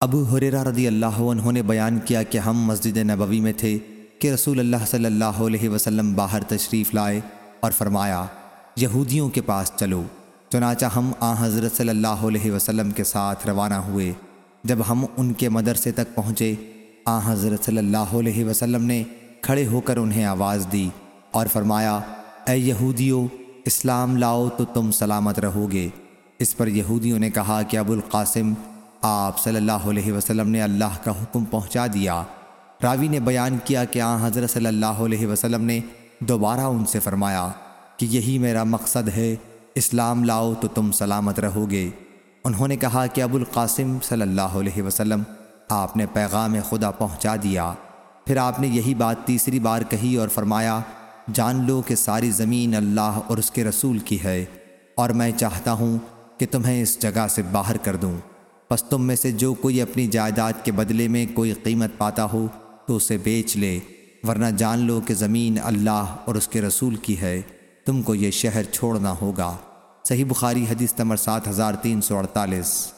ابو حریرہ رضی اللہ عنہ نے بیان کیا کہ ہم مسجد نبوی میں تھے کہ رسول اللہ صلی اللہ علیہ وسلم باہر تشریف لائے اور فرمایا، یہودیوں کے پاس چلو۔ چنانچہ ہم آ حضرت صلی اللہ علیہ وسلم کے ساتھ روانہ ہوئے۔ جب ہم ان کے مدرسے تک پہنچے آ حضرت صلی اللہ علیہ وسلم نے کھڑے ہو کر انہیں آواز دی اور فرمایا، اے یہودیوں، اسلام لاؤ تو تم سلامت رہو گے۔ اس پر یہودیوں نے کہا کہ ابو القاسم آپ صلی اللہ علیہ وسلم نے اللہ کا حکم پہنچا دیا۔ راوی نے بیان کیا کہ آن حضرت صلی اللہ علیہ وسلم نے دوبارہ ان سے فرمایا کہ یہی میرا مقصد ہے، اسلام لاؤ تو تم سلامت رہو گے انہوں نے کہا کہ ابو القاسم صلی اللہ علیہ وسلم، آپ نے پیغام خدا پہنچا دیا۔ پھر آپ نے یہی بات تیسری بار کہی اور فرمایا، جان لو کہ ساری زمین اللہ اور اس کے رسول کی ہے، اور میں چاہتا ہوں کہ تمہیں اس جگہ سے باہر کر دوں۔ پس تم میں سے جو کوئی اپنی جائیداد کے بدلے میں کوئی قیمت پاتا ہو تو اسے بیچ لے، ورنہ جان لو کہ زمین اللہ اور اس کے رسول کی ہے۔ تم کو یہ شہر چھوڑنا ہوگا۔ صحیح بخاری حدیث نمبر سات ہزار تین سو اڑتالیس۔